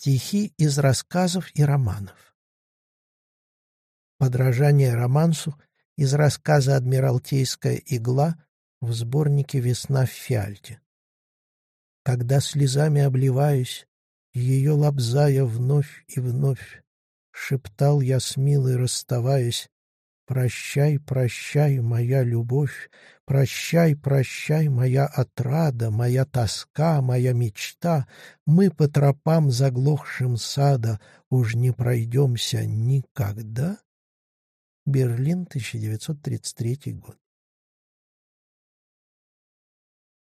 Стихи из рассказов и романов. Подражание романсу из рассказа «Адмиралтейская игла» в сборнике «Весна в фиальте». Когда слезами обливаюсь, ее лобзая вновь и вновь, Шептал я с милой, расставаясь, Прощай, прощай, моя любовь, Прощай, прощай, моя отрада, Моя тоска, моя мечта, Мы по тропам заглохшим сада Уж не пройдемся никогда. Берлин, 1933 год.